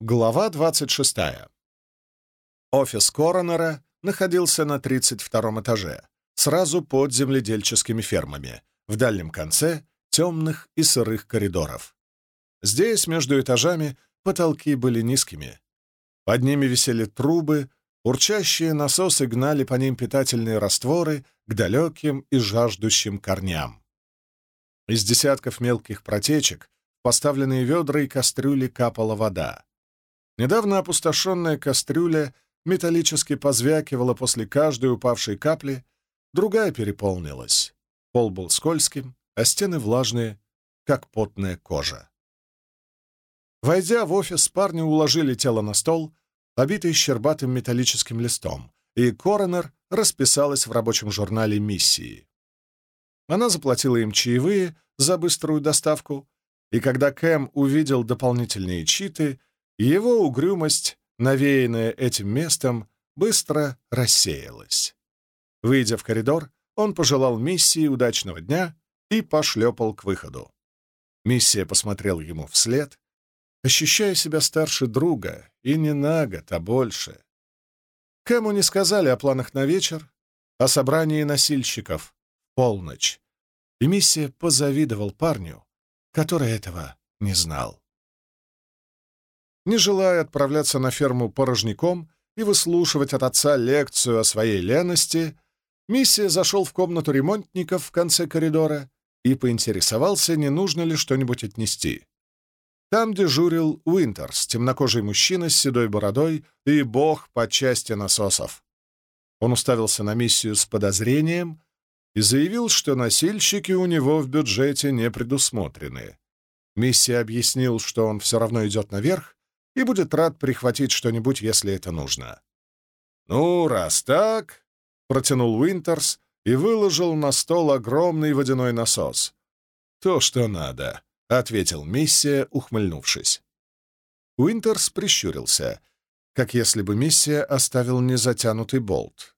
Глава 26. Офис коронера находился на 32 этаже, сразу под земледельческими фермами, в дальнем конце темных и сырых коридоров. Здесь, между этажами, потолки были низкими. Под ними висели трубы, урчащие насосы гнали по ним питательные растворы к далеким и жаждущим корням. Из десятков мелких протечек поставленные ведра и кастрюли капала вода. Недавно опустошенная кастрюля металлически позвякивала после каждой упавшей капли, другая переполнилась. Пол был скользким, а стены влажные, как потная кожа. Войдя в офис, парни уложили тело на стол, обитый щербатым металлическим листом, и коронер расписалась в рабочем журнале миссии. Она заплатила им чаевые за быструю доставку, и когда Кэм увидел дополнительные читы, его угрюмость, навеянная этим местом, быстро рассеялась. Выйдя в коридор, он пожелал миссии удачного дня и пошлепал к выходу. Миссия посмотрел ему вслед, ощущая себя старше друга, и не на год, а больше. Кэму не сказали о планах на вечер, о собрании носильщиков полночь, и миссия позавидовал парню, который этого не знал не желая отправляться на ферму порожняком и выслушивать от отца лекцию о своей лености, миссия зашел в комнату ремонтников в конце коридора и поинтересовался, не нужно ли что-нибудь отнести. Там дежурил Уинтерс, темнокожий мужчина с седой бородой и бог по части насосов. Он уставился на Миссию с подозрением и заявил, что носильщики у него в бюджете не предусмотрены. Миссия объяснил, что он все равно идет наверх, и будет рад прихватить что-нибудь, если это нужно. «Ну, раз так...» — протянул Уинтерс и выложил на стол огромный водяной насос. «То, что надо», — ответил Миссия, ухмыльнувшись. Уинтерс прищурился, как если бы миссия оставил незатянутый болт.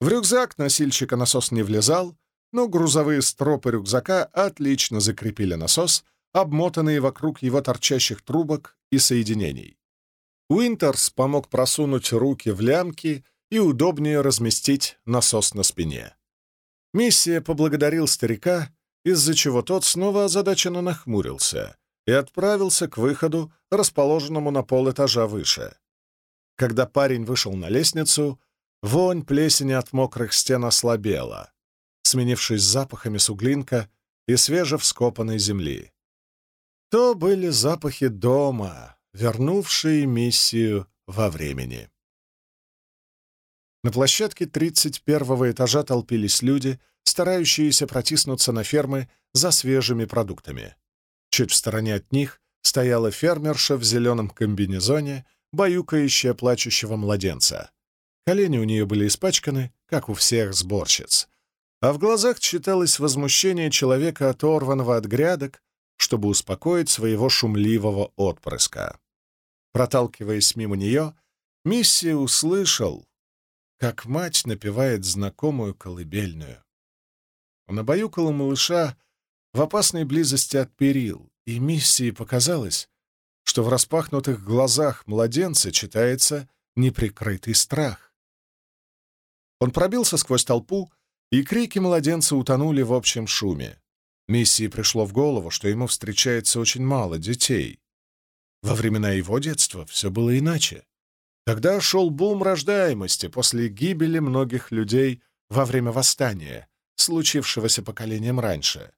В рюкзак носильщика насос не влезал, но грузовые стропы рюкзака отлично закрепили насос, обмотанные вокруг его торчащих трубок и соединений. Уинтерс помог просунуть руки в лямки и удобнее разместить насос на спине. Миссия поблагодарил старика, из-за чего тот снова озадаченно нахмурился и отправился к выходу, расположенному на полэтажа выше. Когда парень вышел на лестницу, вонь плесени от мокрых стен ослабела, сменившись запахами суглинка и свежевскопанной земли. То были запахи дома, вернувшие миссию во времени. На площадке 31-го этажа толпились люди, старающиеся протиснуться на фермы за свежими продуктами. Чуть в стороне от них стояла фермерша в зеленом комбинезоне, баюкающая плачущего младенца. Колени у нее были испачканы, как у всех сборщиц, а в глазах читалось возмущение человека, оторванного от грядок, чтобы успокоить своего шумливого отпрыска. Проталкиваясь мимо нее, Миссия услышал, как мать напевает знакомую колыбельную. Он обаюкал малыша в опасной близости от перил, и Миссии показалось, что в распахнутых глазах младенца читается неприкрытый страх. Он пробился сквозь толпу, и крики младенца утонули в общем шуме. Миссии пришло в голову, что ему встречается очень мало детей. Во времена его детства все было иначе. Тогда шел бум рождаемости после гибели многих людей во время восстания, случившегося поколением раньше.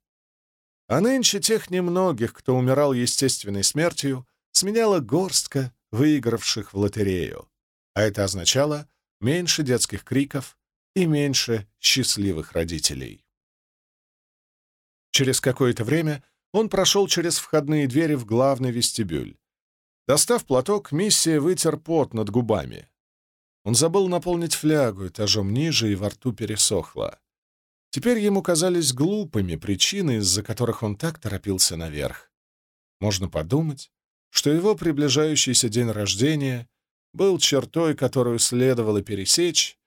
А нынче тех немногих, кто умирал естественной смертью, сменяла горстка выигравших в лотерею. А это означало меньше детских криков и меньше счастливых родителей. Через какое-то время он прошел через входные двери в главный вестибюль. Достав платок, миссия вытер пот над губами. Он забыл наполнить флягу этажом ниже, и во рту пересохло. Теперь ему казались глупыми причины, из-за которых он так торопился наверх. Можно подумать, что его приближающийся день рождения был чертой, которую следовало пересечь.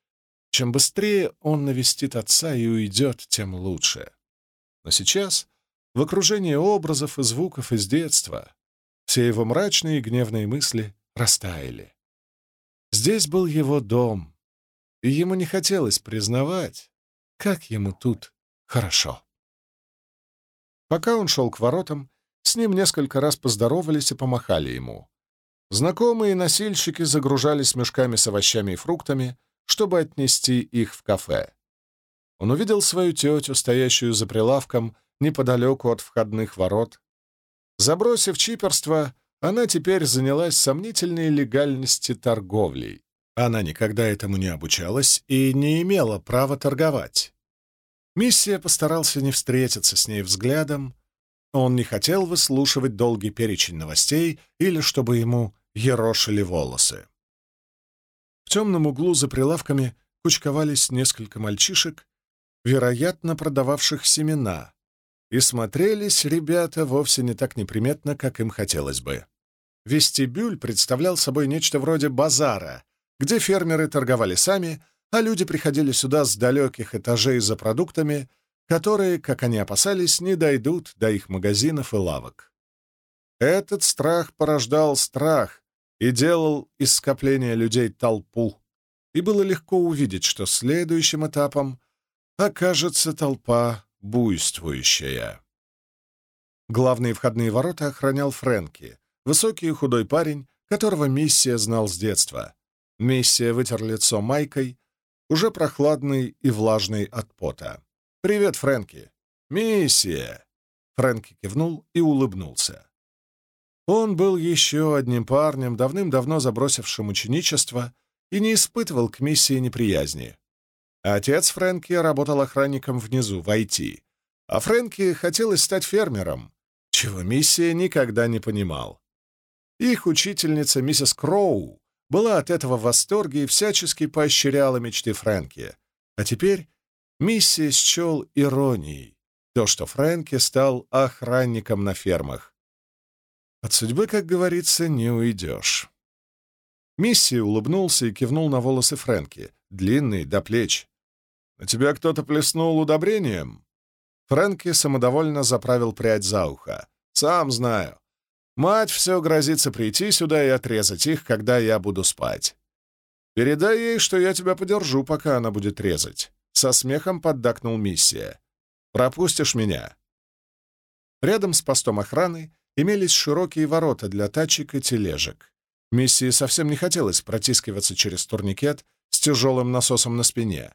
Чем быстрее он навестит отца и уйдет, тем лучше. Но сейчас, в окружении образов и звуков из детства, Все его мрачные и гневные мысли растаяли. Здесь был его дом, и ему не хотелось признавать, как ему тут хорошо. Пока он шел к воротам, с ним несколько раз поздоровались и помахали ему. Знакомые носильщики загружались мешками с овощами и фруктами, чтобы отнести их в кафе. Он увидел свою тетю, стоящую за прилавком неподалеку от входных ворот. Забросив чиперство, она теперь занялась сомнительной легальности торговлей. Она никогда этому не обучалась и не имела права торговать. Миссия постарался не встретиться с ней взглядом. Он не хотел выслушивать долгий перечень новостей или чтобы ему ерошили волосы. В темном углу за прилавками кучковались несколько мальчишек, вероятно, продававших семена, и смотрелись ребята вовсе не так неприметно, как им хотелось бы. Вестибюль представлял собой нечто вроде базара, где фермеры торговали сами, а люди приходили сюда с далеких этажей за продуктами, которые, как они опасались, не дойдут до их магазинов и лавок. Этот страх порождал страх и делал из скопления людей толпу, и было легко увидеть, что следующим этапом окажется толпа буйствующая. Главные входные ворота охранял Фрэнки, высокий и худой парень, которого Миссия знал с детства. Миссия вытер лицо майкой, уже прохладный и влажный от пота. «Привет, Фрэнки!» «Миссия!» Фрэнки кивнул и улыбнулся. Он был еще одним парнем, давным-давно забросившим ученичество, и не испытывал к миссии неприязни. Отец Фрэнки работал охранником внизу, в IT, а Фрэнки хотелось стать фермером, чего миссия никогда не понимал. Их учительница, миссис Кроу, была от этого в восторге и всячески поощряла мечты Фрэнки. А теперь миссия счел иронией то, что Фрэнки стал охранником на фермах. От судьбы, как говорится, не уйдешь. Миссия улыбнулся и кивнул на волосы Фрэнки, длинные, до плеч. «На тебя кто-то плеснул удобрением?» Фрэнки самодовольно заправил прядь за ухо. «Сам знаю. Мать все грозится прийти сюда и отрезать их, когда я буду спать. Передай ей, что я тебя подержу, пока она будет резать. Со смехом поддакнул миссия. Пропустишь меня? Рядом с постом охраны имелись широкие ворота для тачек и тележек. Миссии совсем не хотелось протискиваться через турникет с тяжелым насосом на спине.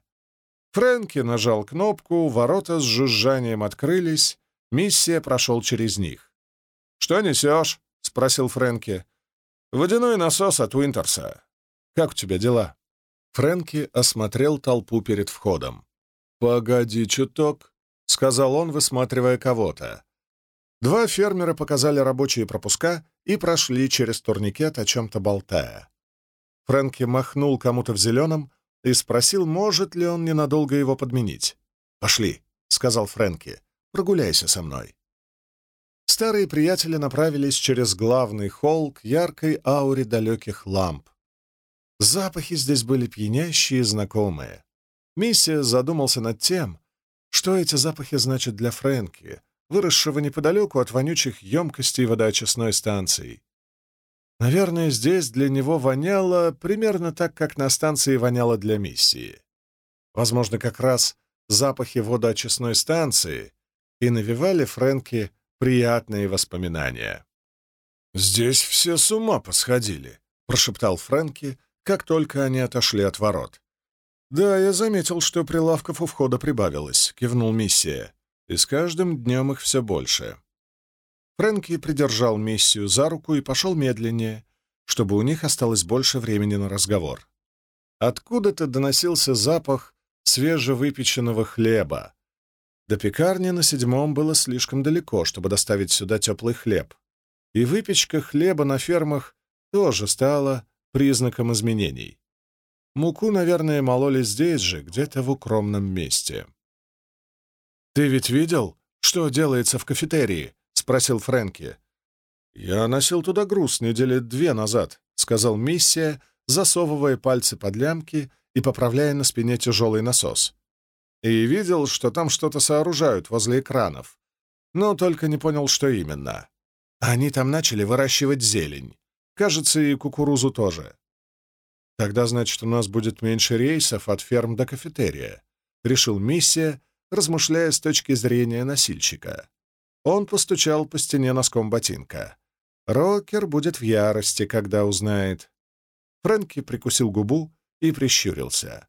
Фрэнки нажал кнопку, ворота с жужжанием открылись, миссия прошел через них. «Что несешь?» — спросил Фрэнки. «Водяной насос от Уинтерса. Как у тебя дела?» Фрэнки осмотрел толпу перед входом. «Погоди чуток», — сказал он, высматривая кого-то. Два фермера показали рабочие пропуска и прошли через турникет, о чем-то болтая. Фрэнки махнул кому-то в зеленом и спросил, может ли он ненадолго его подменить. «Пошли», — сказал Фрэнки, — «прогуляйся со мной» старые приятели направились через главный холл к яркой ауре далеких ламп. Запахи здесь были пьянящие и знакомые. Миссия задумался над тем, что эти запахи значат для Фрэнки, выросшего неподалеку от вонючих емкостей водоочистной станции. Наверное, здесь для него воняло примерно так, как на станции воняло для миссии. Возможно, как раз запахи водоочистной станции и навевали Фрэнки приятные воспоминания. «Здесь все с ума посходили», — прошептал Фрэнки, как только они отошли от ворот. «Да, я заметил, что прилавков у входа прибавилось», — кивнул Миссия. «И с каждым днем их все больше». Фрэнки придержал Миссию за руку и пошел медленнее, чтобы у них осталось больше времени на разговор. Откуда-то доносился запах свежевыпеченного хлеба, до пекарни на седьмом было слишком далеко, чтобы доставить сюда теплый хлеб. И выпечка хлеба на фермах тоже стала признаком изменений. Муку, наверное, мололи здесь же, где-то в укромном месте. «Ты ведь видел, что делается в кафетерии?» — спросил Фрэнки. «Я носил туда груз недели две назад», — сказал Миссия, засовывая пальцы под лямки и поправляя на спине тяжелый насос и видел, что там что-то сооружают возле экранов, но только не понял, что именно. Они там начали выращивать зелень. Кажется, и кукурузу тоже. Тогда, значит, у нас будет меньше рейсов от ферм до кафетерия, решил миссия, размышляя с точки зрения носильщика. Он постучал по стене носком ботинка. Рокер будет в ярости, когда узнает. Фрэнки прикусил губу и прищурился.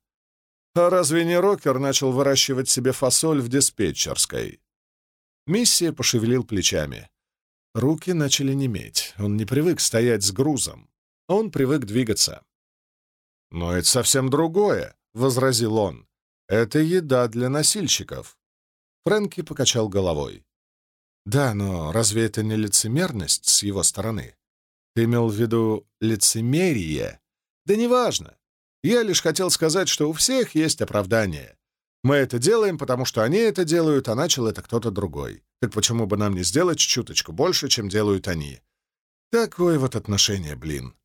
А разве не Рокер начал выращивать себе фасоль в диспетчерской? Миссия пошевелил плечами. Руки начали неметь. Он не привык стоять с грузом. Он привык двигаться. «Но это совсем другое», — возразил он. «Это еда для носильщиков». Фрэнки покачал головой. «Да, но разве это не лицемерность с его стороны? Ты имел в виду лицемерие? Да неважно. Я лишь хотел сказать, что у всех есть оправдание. Мы это делаем, потому что они это делают, а начал это кто-то другой. Так почему бы нам не сделать чуточку больше, чем делают они? Такое вот отношение, блин.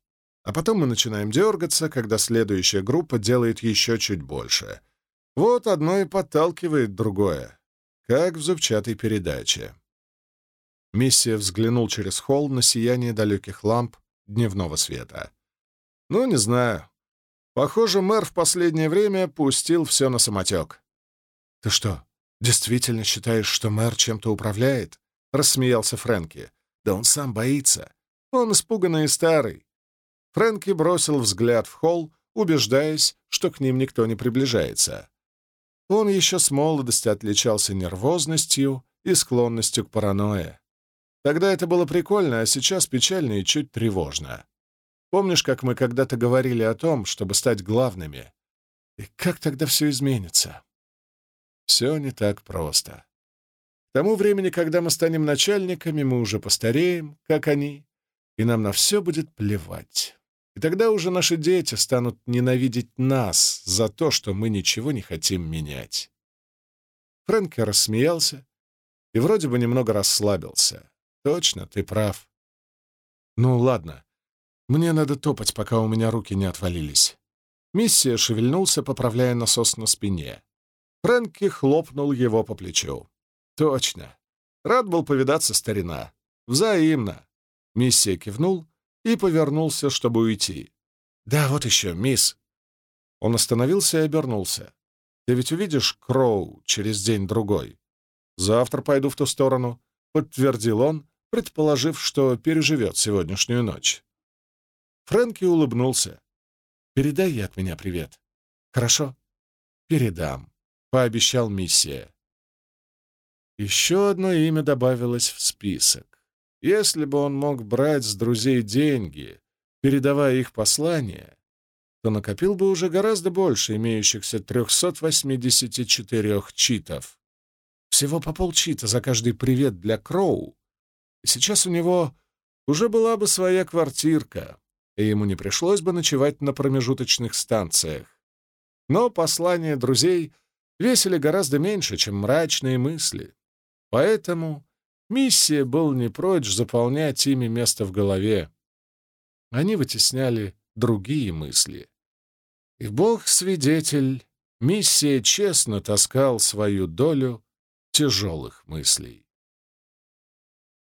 А потом мы начинаем дергаться, когда следующая группа делает еще чуть больше. Вот одно и подталкивает другое, как в зубчатой передаче. Миссия взглянул через холл на сияние далеких ламп дневного света. «Ну, не знаю. Похоже, мэр в последнее время пустил все на самотек». «Ты что, действительно считаешь, что мэр чем-то управляет?» — рассмеялся Фрэнки. «Да он сам боится. Он испуганный и старый». Фрэнки бросил взгляд в холл, убеждаясь, что к ним никто не приближается. Он еще с молодости отличался нервозностью и склонностью к паранойе. Тогда это было прикольно, а сейчас печально и чуть тревожно. Помнишь, как мы когда-то говорили о том, чтобы стать главными? И как тогда все изменится? Все не так просто. К тому времени, когда мы станем начальниками, мы уже постареем, как они, и нам на все будет плевать. И тогда уже наши дети станут ненавидеть нас за то, что мы ничего не хотим менять. Фрэнки рассмеялся и вроде бы немного расслабился. Точно, ты прав. Ну, ладно. Мне надо топать, пока у меня руки не отвалились. Миссия шевельнулся, поправляя насос на спине. Фрэнки хлопнул его по плечу. Точно. Рад был повидаться, старина. Взаимно. Миссия кивнул и повернулся, чтобы уйти. «Да, вот еще, мисс». Он остановился и обернулся. «Ты ведь увидишь Кроу через день-другой?» «Завтра пойду в ту сторону», — подтвердил он, предположив, что переживет сегодняшнюю ночь. Фрэнки улыбнулся. «Передай ей от меня привет. Хорошо?» «Передам», — пообещал миссия. Еще одно имя добавилось в список. Если бы он мог брать с друзей деньги, передавая их послания, то накопил бы уже гораздо больше имеющихся 384 читов. Всего по полчита за каждый привет для Кроу сейчас у него уже была бы своя квартирка, и ему не пришлось бы ночевать на промежуточных станциях. Но послания друзей весили гораздо меньше, чем мрачные мысли. Поэтому миссия был не прочь заполнять ими место в голове. Они вытесняли другие мысли. И Бог-свидетель, миссия честно таскал свою долю тяжелых мыслей.